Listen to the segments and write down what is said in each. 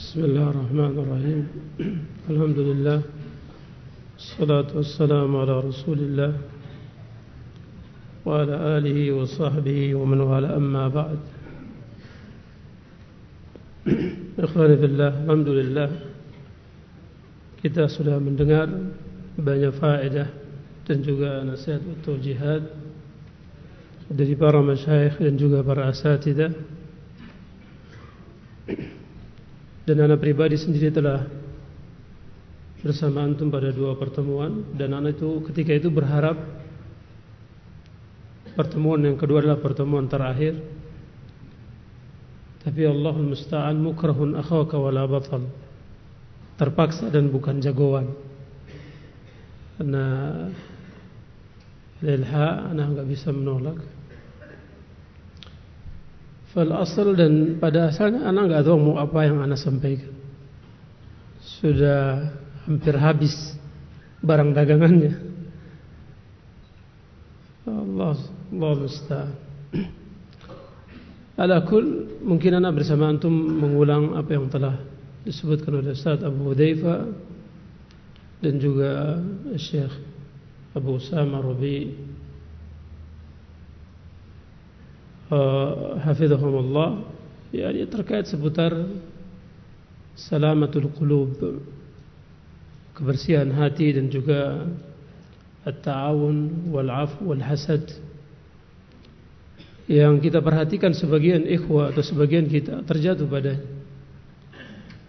بسم الله الرحمن الرحيم. الحمد لله الصلاة والسلام على رسول الله وعلى آله وصحبه ومن والاه. أما بعد إخواني في الله الحمد لله. Kita sudah mendengar banyak faedah dan juga nasihat atau jihad dari para masyayikh para asatidah. Dan anak pribadi sendiri telah bersama antum pada dua pertemuan. Dan anak itu ketika itu berharap pertemuan yang kedua adalah pertemuan terakhir. Tapi Allah musta'an mukrahun akhaka wala batal. Terpaksa dan bukan jagoan. Karena lilha anak enggak bisa menolak Fal asal dan pada asalnya anak enggak tahu mau apa yang anak sampaikan. Sudah hampir habis barang dagangannya. Allah Allah musta'an. Ala kul mungkin anak bersama antum mengulang apa yang telah disebutkan oleh Ustaz Abu Hudayfa dan juga Syekh Abu Usama Rabi hafizahumullah yakni terkait seputar salamatul qulub kebersihan hati dan juga at-ta'awun wal 'af wal hasad yang kita perhatikan sebagian ikhwah atau sebagian kita terjatuh pada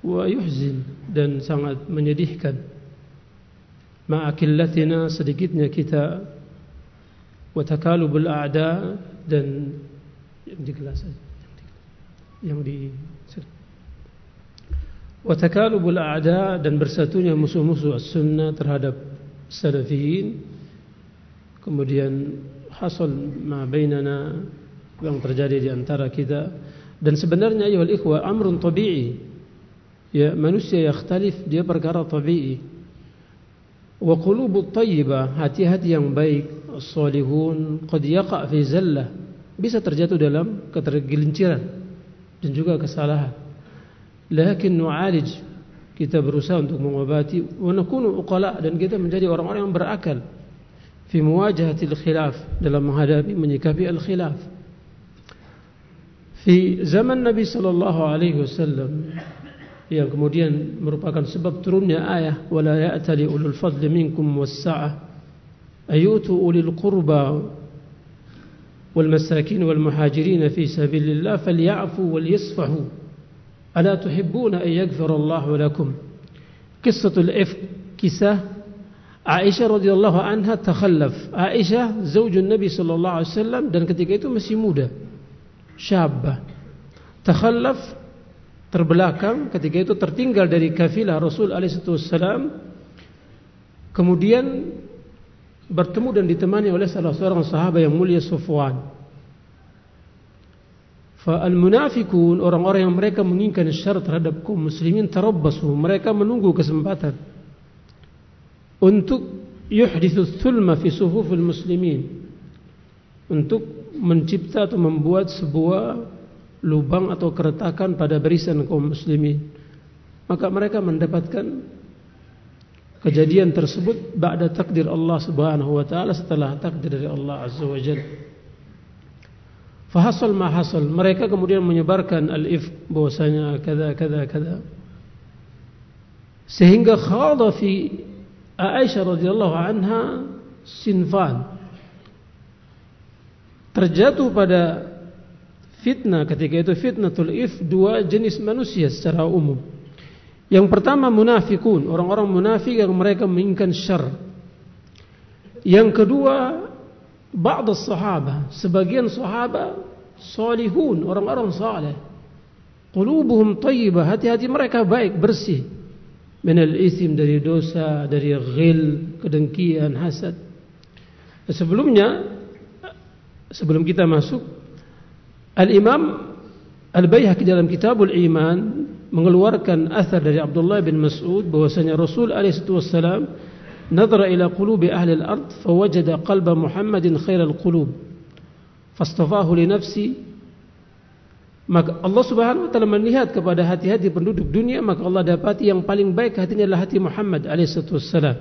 wa yuhzin dan sangat menyedihkan. Ma'akillatina sedikitnya kita wa takalubul a'da dan yang di kelas yang di wa takalubul a'da dan bersatunya musuh-musuh as-sunnah terhadap salafiyin kemudian hasal ma bainana yang terjadi di antara kita. Dan sebenarnya ayuhal ikhwa amrun tabi'i. Ya manusia yakhtalif dia perkara tabi'i. Wa qulubut tayyibah hati-hati yang baik. As-salihun qad yaqa' fi zallah bisa terjatuh dalam ketergelinciran dan juga kesalahan. Lakin nu'alij kita berusaha untuk mengobati wa nakunu uqala dan kita menjadi orang-orang yang berakal fi muwajahati al-khilaf dalam menghadapi menyikapi al-khilaf. Fi zaman Nabi sallallahu alaihi wasallam yang kemudian merupakan sebab turunnya ayat wala ya'tali ulul fadli minkum was-sa'ah ayutu ulil qurba والمساكين والمهاجرين في سبيل الله فليعفوا وليصفحوا ألا تحبون أن يغفر الله لكم قصة الإفك كسة عائشة رضي الله عنها تخلف عائشة زوج النبي صلى الله عليه وسلم dan ketika itu masih muda syabah takhallaf terbelakang ketika itu tertinggal dari kafilah Rasul alaihi wasallam kemudian bertemu dan ditemani oleh salah seorang sahabat yang mulia Sufwan. Fa al-munafiqun orang-orang yang mereka menginginkan syarat terhadap kaum muslimin tarabbasu. Mereka menunggu kesempatan untuk yuhdithu thulma fi suhufil muslimin. Untuk mencipta atau membuat sebuah lubang atau keretakan pada barisan kaum muslimin. Maka mereka mendapatkan kejadian tersebut ba'da takdir Allah Subhanahu wa taala setelah takdir dari Allah Azza wa Jalla. Fahasal ma hasal mereka kemudian menyebarkan al-if bahwasanya kada kada kada sehingga khada fi Aisyah radhiyallahu anha sinfan terjatuh pada fitnah ketika itu fitnatul if dua jenis manusia secara umum yang pertama munafikun, orang-orang munafik yang mereka menginginkan syar. Yang kedua, ba'd as-sahabah, sebagian sahabat salihun, orang-orang saleh. Qulubuhum thayyibah, hati-hati mereka baik, bersih. Min al-ithm dari dosa, dari ghil, kedengkian, hasad. Sebelumnya sebelum kita masuk Al-Imam Al-Baihaqi dalam Kitabul Iman mengeluarkan asar dari Abdullah bin Mas'ud bahwasanya Rasul alaihi wasallam nadhara ila qulubi ahli al-ard fawajada qalba Muhammadin khairal qulub fastafahu li nafsi Maka Allah Subhanahu wa taala melihat kepada hati-hati penduduk dunia maka Allah dapati yang paling baik hatinya adalah hati Muhammad alaihi wasallam.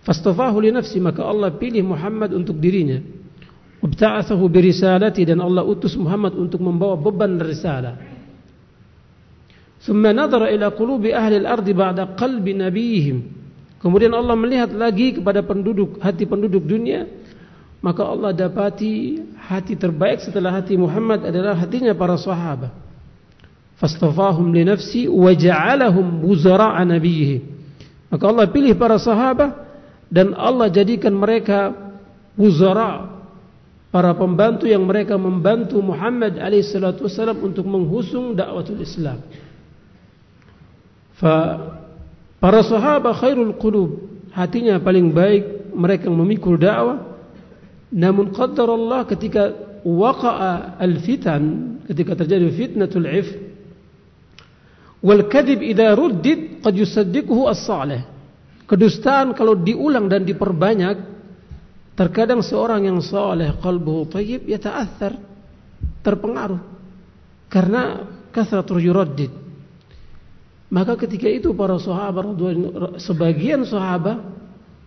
Fastafahu li nafsi maka Allah pilih Muhammad untuk dirinya. Wabta'athahu bi risalati dan Allah utus Muhammad untuk membawa beban risalah. Thumma nadhara ila qulubi ahli al-ard ba'da qalbi nabiyihim. Kemudian Allah melihat lagi kepada penduduk hati penduduk dunia maka Allah dapati hati terbaik setelah hati Muhammad adalah hatinya para sahabat. Fastafahum li nafsi wa ja'alahum wuzara'a nabiyhi. Maka Allah pilih para sahabat dan Allah jadikan mereka wuzara para pembantu yang mereka membantu Muhammad alaihi salatu untuk menghusung dakwatul Islam. Fa para sahabat khairul qulub, hatinya paling baik mereka memikul dakwah. Namun qadar Allah ketika waqa'a al-fitan ketika terjadi fitnatul if wal kadhib idza ruddid qad yusaddiquhu as-salih. Kedustaan kalau diulang dan diperbanyak terkadang seorang yang saleh qalbuhu thayyib yata'athar terpengaruh. Karena kasratul yuraddid maka ketika itu para sahabat sebagian sahabat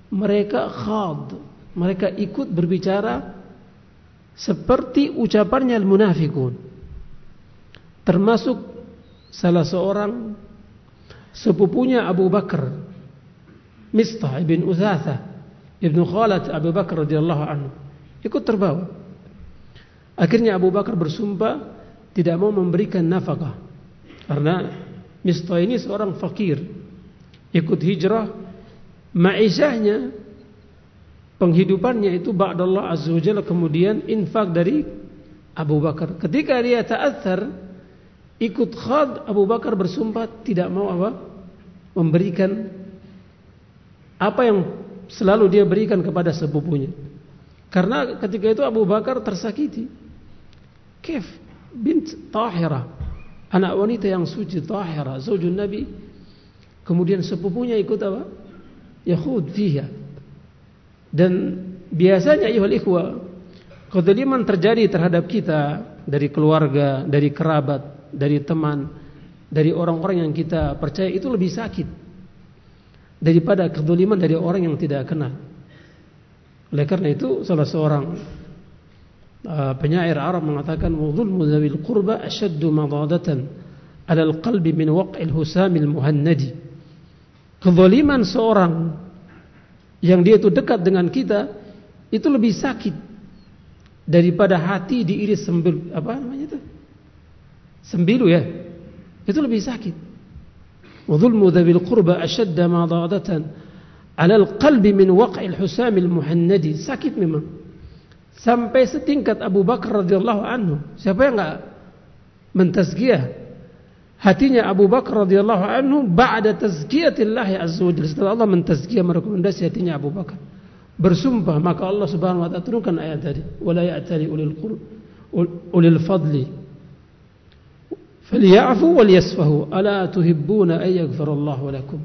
mereka khad mereka ikut berbicara seperti ucapannya al-munafikun termasuk salah seorang sepupunya Abu Bakar Mistah ibn Uzatha ibn Khalid Abu Bakar radhiyallahu anhu. Ikut terbawa. Akhirnya Abu Bakar bersumpah tidak mau memberikan nafkah. Karena Mistah ini seorang fakir. Ikut hijrah. Ma'isyahnya penghidupannya itu ba'dallah azza wajalla kemudian infak dari Abu Bakar. Ketika dia ta'athar ikut khad Abu Bakar bersumpah tidak mau apa? Memberikan apa yang selalu dia berikan kepada sepupunya. Karena ketika itu Abu Bakar tersakiti. Kif bint tahira anak wanita yang suci tahira zaujun nabi. Kemudian sepupunya ikut apa? Yakhud fiha. Dan biasanya ayuhal ikhwa Kedoliman terjadi terhadap kita Dari keluarga, dari kerabat Dari teman Dari orang-orang yang kita percaya itu lebih sakit Daripada kedoliman dari orang yang tidak kenal. Oleh karena itu salah seorang Penyair Arab mengatakan Wudhulmu zawil qurba asyaddu madadatan Alal qalbi min waq'il husamil muhannadi Kedoliman seorang yang dia itu dekat dengan kita itu lebih sakit daripada hati diiris sembil apa namanya itu sembilu ya itu lebih sakit wadhulmu dhabil qurba ashadda madadatan ala alqalbi min waq'il husamil muhannadi sakit memang sampai setingkat Abu Bakar radhiyallahu anhu. Siapa yang enggak mentazkiyah? Hatinya Abu Bakar radhiyallahu anhu ba'da tazkiyatillah azza wajalla setelah Allah mentazkiyah merekomendasi hatinya Abu Bakar. Bersumpah maka Allah Subhanahu wa taala turunkan ayat tadi. Wala ya'tali ulil qurb ulil fadli. Falyafu wal yasfahu. Ala tuhibbuna ay yaghfirallahu lakum.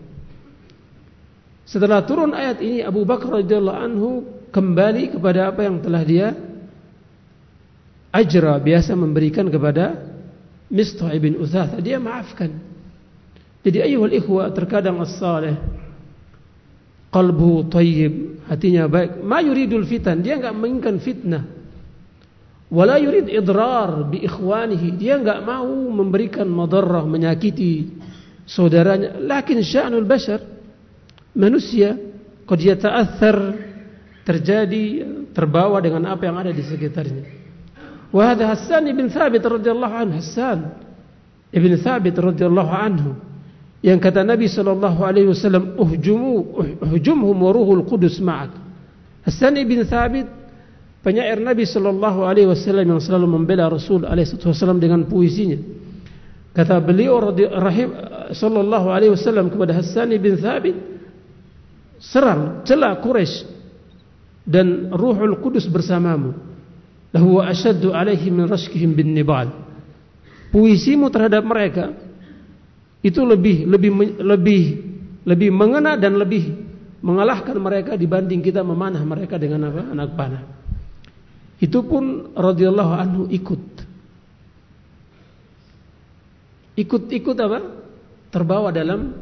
Setelah turun ayat ini Abu Bakar radhiyallahu anhu kembali kepada apa yang telah dia ajra biasa memberikan kepada Mistah ibn Uthatha dia maafkan. Jadi ayuhal ikhwa terkadang as-salih qalbu tayyib hatinya baik. Ma yuridul fitan. Dia enggak menginginkan fitnah. Wala yurid idrar bi ikhwanihi. Dia enggak mau memberikan madarrah menyakiti saudaranya. Lakin sya'nul bashar manusia qad yata'athar terjadi terbawa dengan apa yang ada di sekitarnya. Wahad Hassan ibn Thabit radhiyallahu anhu Hassan ibn Thabit radhiyallahu anhu yang kata Nabi sallallahu alaihi wasallam uhjumhum waruhul qudus ma'ak. Hassan ibn Thabit penyair Nabi sallallahu alaihi wasallam yang selalu membela Rasul alaihi wasallam dengan puisinya. Kata beliau rahim sallallahu alaihi wasallam kepada Hassan ibn Thabit serang celah Quraisy dan ruhul qudus bersamamu lahu ashaddu alaihi min rashkihim bin nibal puisimu terhadap mereka itu lebih lebih lebih lebih mengena dan lebih mengalahkan mereka dibanding kita memanah mereka dengan apa anak panah itu pun radhiyallahu anhu ikut ikut-ikut apa? Terbawa dalam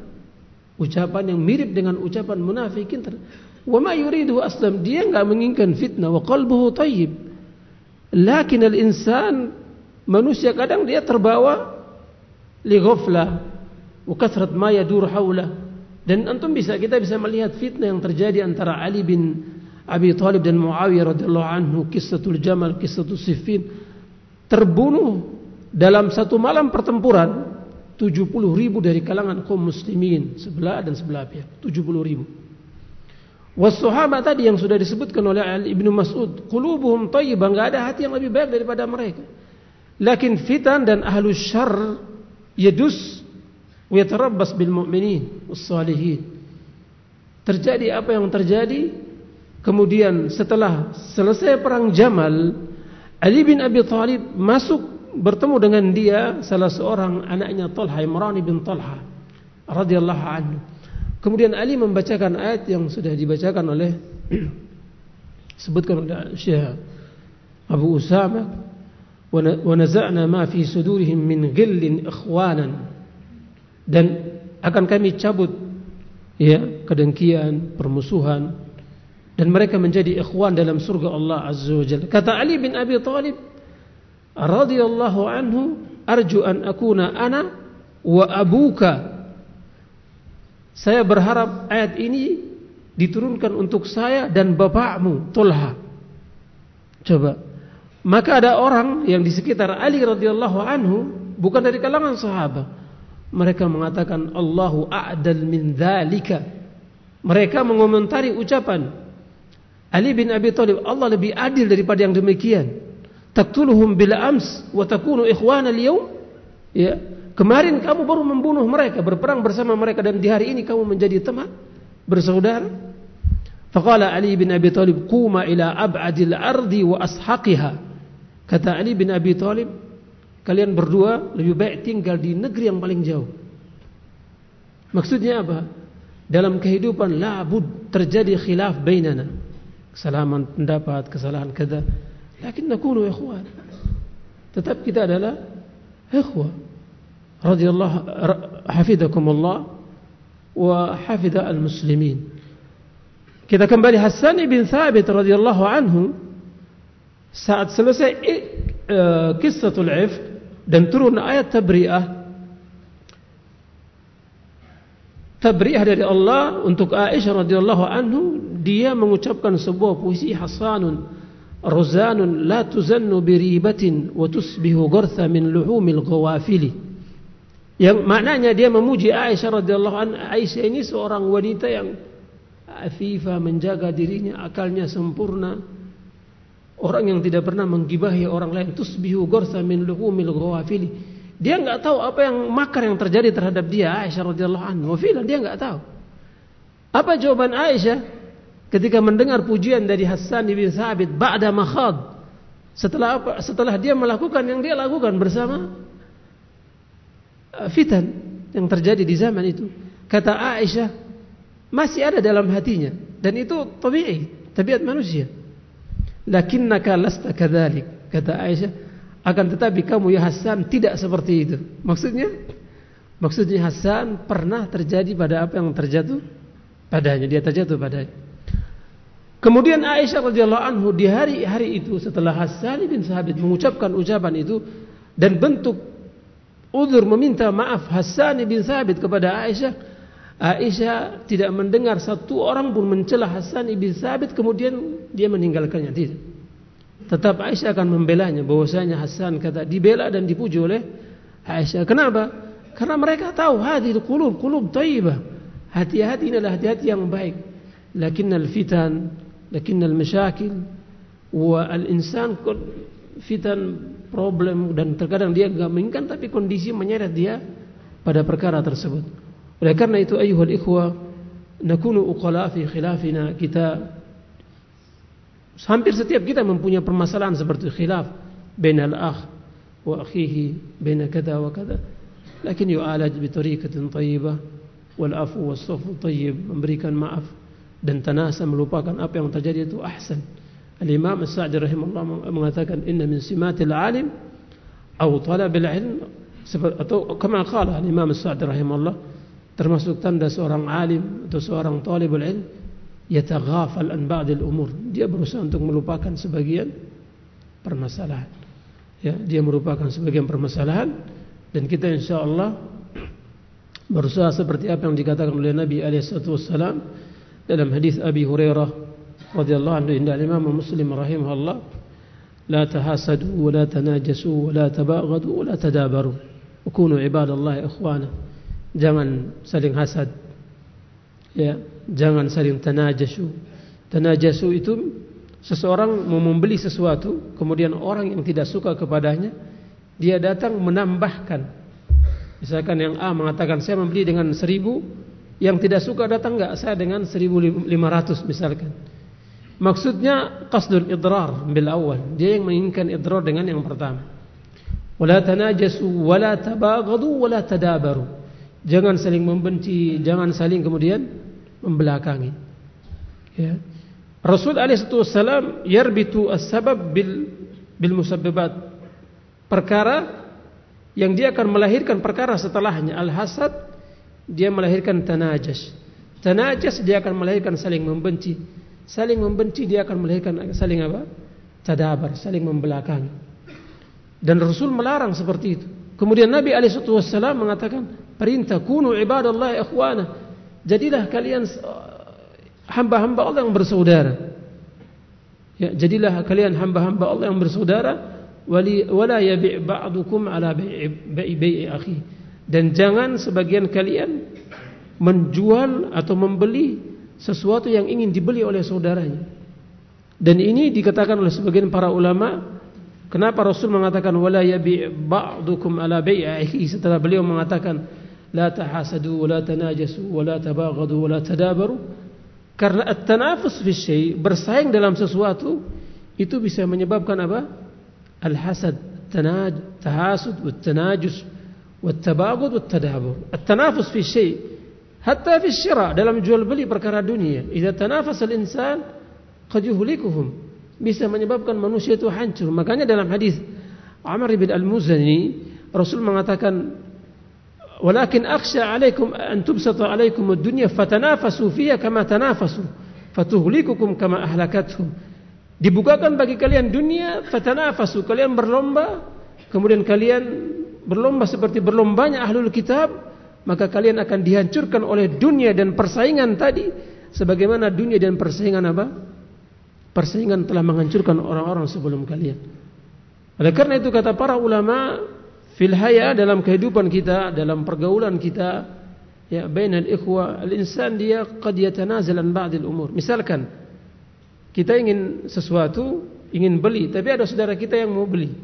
ucapan yang mirip dengan ucapan munafikin. Wa ma yuridu aslam dia enggak menginginkan fitnah. wa qalbuhu thayyib. Lakin al-insan manusia kadang dia terbawa li ghaflah wa kathrat ma yadur hawla. Dan antum bisa kita bisa melihat fitnah yang terjadi antara Ali bin Abi Thalib dan Muawiyah radhiyallahu anhu kisahul Jamal kisahul Siffin. Terbunuh dalam satu malam pertempuran 70 ribu dari kalangan kaum muslimin sebelah dan sebelah pihak. 70 ribu Wasuhaba tadi yang sudah disebutkan oleh ibnu Mas'ud, kulubuhum tayyibah, enggak ada hati yang lebih baik daripada mereka. Lakin fitan dan ahlu syar yadus wa yatarabbas bil mu'minin was salihin. Terjadi apa yang terjadi? Kemudian setelah selesai perang Jamal, Ali bin Abi Thalib masuk bertemu dengan dia salah seorang anaknya Talha Imran bin Talha radhiyallahu anhu. Kemudian Ali membacakan ayat yang sudah dibacakan oleh sebutkan oleh Syekh Abu Usama wa naza'na ma fi sudurihim min ghillin ikhwanan. Dan akan kami cabut ya kedengkian permusuhan dan mereka menjadi ikhwan dalam surga Allah azza wajalla kata Ali bin Abi Thalib radhiyallahu anhu arju an akuna ana wa abuka saya berharap ayat ini diturunkan untuk saya dan bapakmu Tulha. Coba. Maka ada orang yang di sekitar Ali radhiyallahu anhu bukan dari kalangan sahabat. Mereka mengatakan Allahu a'dal min dzalika. Mereka mengomentari ucapan Ali bin Abi Thalib, Allah lebih adil daripada yang demikian. Taqtuluhum bil ams wa takunu ikhwana al-yawm? Ya. Kemarin kamu baru membunuh mereka, berperang bersama mereka dan di hari ini kamu menjadi teman bersaudara. Faqala Ali bin Abi Thalib, "Quma ila ab'adil ardi wa ashaqiha." Kata Ali bin Abi Thalib, kalian berdua lebih baik tinggal di negeri yang paling jauh. Maksudnya apa? Dalam kehidupan labud terjadi khilaf bainana. Kesalahan pendapat, kesalahan kada. Lakin nakunu ikhwan. Tetap kita adalah ikhwan radhiyallahu hafizakumullah wa hafidha al-muslimin. Kita kembali Hasan bin Thabit radhiyallahu anhu saat selesai uh, kisahul ifk dan turun ayat tabri'ah tabri'ah dari Allah untuk Aisyah radhiyallahu anhu dia mengucapkan sebuah puisi hasanun rozanun la tuzannu biribatin wa tusbihu ghartha min luhumil ghawafili yang maknanya dia memuji Aisyah radhiyallahu anha. Aisyah ini seorang wanita yang afifah menjaga dirinya, akalnya sempurna. Orang yang tidak pernah menggibahi orang lain. Tusbihu gorsa min luhumil ghawafili. Dia enggak tahu apa yang makar yang terjadi terhadap dia Aisyah radhiyallahu anha. Wafila dia enggak tahu. Apa jawaban Aisyah ketika mendengar pujian dari Hasan bin Sabit ba'da makhad? Setelah apa? Setelah dia melakukan yang dia lakukan bersama fitan yang terjadi di zaman itu. Kata Aisyah masih ada dalam hatinya dan itu tabii, tabiat manusia. Lakinnaka lasta kadzalik. Kata Aisyah, akan tetapi kamu ya Hasan tidak seperti itu. Maksudnya maksudnya Hasan pernah terjadi pada apa yang terjatuh padanya, dia terjatuh padanya. Kemudian Aisyah radhiyallahu anhu di hari-hari itu setelah Hasan bin Sabit mengucapkan ucapan itu dan bentuk Udur meminta maaf Hasan bin Thabit kepada Aisyah. Aisyah tidak mendengar satu orang pun mencela Hasan bin Thabit kemudian dia meninggalkannya tidak. Tetap Aisyah akan membelanya bahwasanya Hasan kata dibela dan dipuji oleh Aisyah. Kenapa? Karena mereka tahu hati itu kulub kulub taibah. Hati-hati ini hati-hati yang baik. Lakinnal fitan, lakinnal masyakil wa al-insan fitan problem dan terkadang dia enggak menginginkan tapi kondisi menyeret dia pada perkara tersebut. Oleh karena itu ayuhal ikhwa nakunu uqala fi khilafina kita hampir setiap kita mempunyai permasalahan seperti khilaf bain al-akh wa akhihi bain kada wa kada lakin yu'alaj bi tariqatin thayyibah wal afu was safu thayyib memberikan maaf dan tanasa melupakan apa yang terjadi itu ahsan Al-Imam As-Sa'di rahimahullah mengatakan inna min simatil alim atau talabil ilm. Atau kama qala Imam Sa'di rahimahullah termasuk tanda seorang alim atau seorang talibul ilm yataghafal an ba'd al-umur dia berusaha untuk melupakan sebagian permasalahan. Ya dia merupakan sebagian permasalahan. Dan kita insyaallah berusaha seperti apa yang dikatakan oleh Nabi alaihi dalam hadis Abi Hurairah radhiyallahu anhu inda Imam Muslim rahimahullah la tahasadu wa la tanajasu wa la tabaghadu wa la tadabaru. Kunu ibadallahi ikhwana. Jangan saling hasad. Ya jangan saling tanajasu. Tanajasu itu seseorang mau membeli sesuatu kemudian orang yang tidak suka kepadanya dia datang menambahkan. Misalkan yang A mengatakan saya membeli dengan seribu yang tidak suka datang enggak saya dengan seribu lima ratus misalkan maksudnya qasdul idrar bil awal dia yang menginginkan idrar dengan yang pertama wala tanajasu wala tabaghadu wala tadabaru jangan saling membenci, jangan saling kemudian membelakangi. Ya. Rasul alaihi wasallam yarbitu as-sabab bil bil musabbabat. Perkara yang dia akan melahirkan perkara setelahnya al-hasad dia melahirkan tanajas. Tanajas dia akan melahirkan saling membenci. Saling membenci dia akan melahirkan saling apa? Tadabar, saling membelakangi. Dan Rasul melarang seperti itu. Kemudian Nabi alaihi wasallam mengatakan perintah kunu ibadallah ikhwana jadilah kalian uh, hamba-hamba Allah yang bersaudara ya jadilah kalian hamba-hamba Allah yang bersaudara wali wala yabi' ba'dukum ala bai'i bai'i akhi dan jangan sebagian kalian menjual atau membeli sesuatu yang ingin dibeli oleh saudaranya. Dan ini dikatakan oleh sebagian para ulama, kenapa Rasul mengatakan wala yabi' ba'dukum ala bai'i setelah beliau mengatakan la tahasadu wa la tanajasu wa la tabaghadu wa la tadabaru? Karena at-tanafus fi syai, bersaing dalam sesuatu itu bisa menyebabkan apa? Al-hasad, tanaj, tahasud, wa tanajus, wa tabaghad wa tadabur. At-tanafus fi syai' Hatta fi syira dalam jual beli perkara dunia, idza tanafasal insan qad yuhlikuhum. Bisa menyebabkan manusia itu hancur. Makanya dalam hadis Umar bin Al-Muzani Rasul mengatakan Walakin akhsha alaikum an tubsata alaikum ad-dunya fatanafasu fiha kama tanafasu fatuhlikukum kama ahlakathum. Dibukakan bagi kalian dunia fatanafasu kalian berlomba kemudian kalian berlomba seperti berlombanya ahlul kitab maka kalian akan dihancurkan oleh dunia dan persaingan tadi. Sebagaimana dunia dan persaingan apa? Persaingan telah menghancurkan orang-orang sebelum kalian. Oleh karena itu kata para ulama fil haya dalam kehidupan kita dalam pergaulan kita ya bainal ikhwa al insan dia qad yatanazal an ba'd al umur. Misalkan kita ingin sesuatu ingin beli tapi ada saudara kita yang mau beli.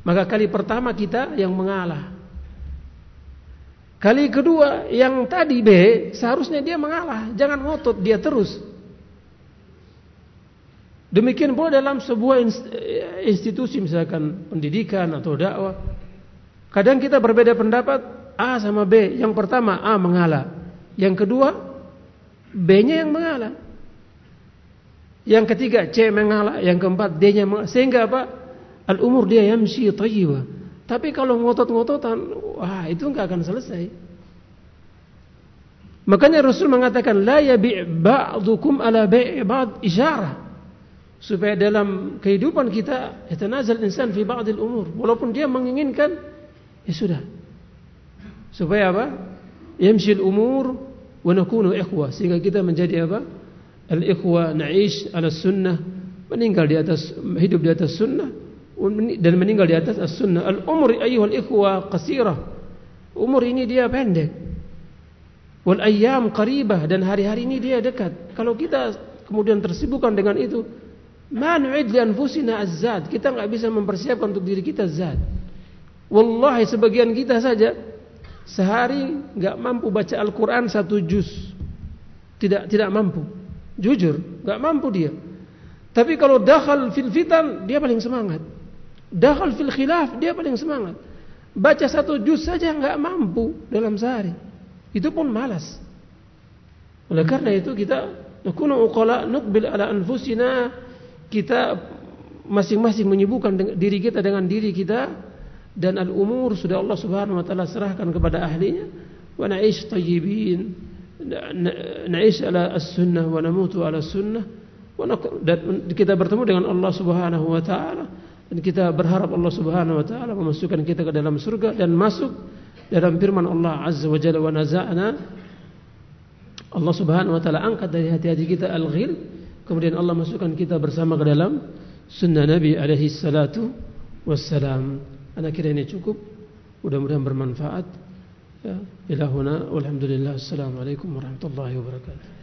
Maka kali pertama kita yang mengalah kali kedua yang tadi B seharusnya dia mengalah jangan ngotot dia terus demikian pula dalam sebuah institusi misalkan pendidikan atau dakwah Kadang kita berbeda pendapat A sama B. Yang pertama A mengalah. Yang kedua B-nya yang mengalah. Yang ketiga C mengalah. Yang keempat D-nya. Sehingga apa? Al-umur dia yamshi tayyibah. Tapi kalau ngotot-ngototan, wah itu enggak akan selesai. Makanya Rasul mengatakan la yabi' ba'dukum ala bai' ba'd isyarah. Supaya dalam kehidupan kita yatanazal insan fi ba'dil umur. Walaupun dia menginginkan Ya sudah. Supaya apa? Yamshil umur wa nakunu ikhwah sehingga kita menjadi apa? Al-ikhwah na'ish ala sunnah, meninggal di atas hidup di atas sunnah dan meninggal di atas as-sunnah. Al-umur ayyuhal ikhwah qasirah. Umur ini dia pendek. Wal ayyam qaribah dan hari-hari ini dia dekat. Kalau kita kemudian tersibukkan dengan itu, ma nu'id li anfusina az-zad. Kita enggak bisa mempersiapkan untuk diri kita zad. Wallahi sebagian kita saja sehari enggak mampu baca Al-Quran satu juz, tidak tidak mampu, jujur enggak mampu dia. Tapi kalau dahal fil fitan dia paling semangat, dahal fil khilaf dia paling semangat. Baca satu juz saja enggak mampu dalam sehari, itu pun malas. Oleh karena itu kita nakunu uqala nuqbil ala anfusina kita masing-masing menyibukkan diri kita dengan diri kita dan al-umur sudah Allah Subhanahu wa taala serahkan kepada ahlinya wa na'ish tayyibin na'ish ala as-sunnah wa namutu ala as-sunnah dan kita bertemu dengan Allah Subhanahu wa taala dan kita berharap Allah Subhanahu wa taala memasukkan kita ke dalam surga dan masuk dalam firman Allah Azza wa Jalla wa naza'na Allah Subhanahu wa taala angkat dari hati-hati kita al-ghil kemudian Allah masukkan kita bersama ke dalam sunnah Nabi alaihi salatu wassalam Anak kira ini cukup. Mudah-mudahan bermanfaat. Ya, ila huna walhamdulillah. Assalamualaikum warahmatullahi wabarakatuh.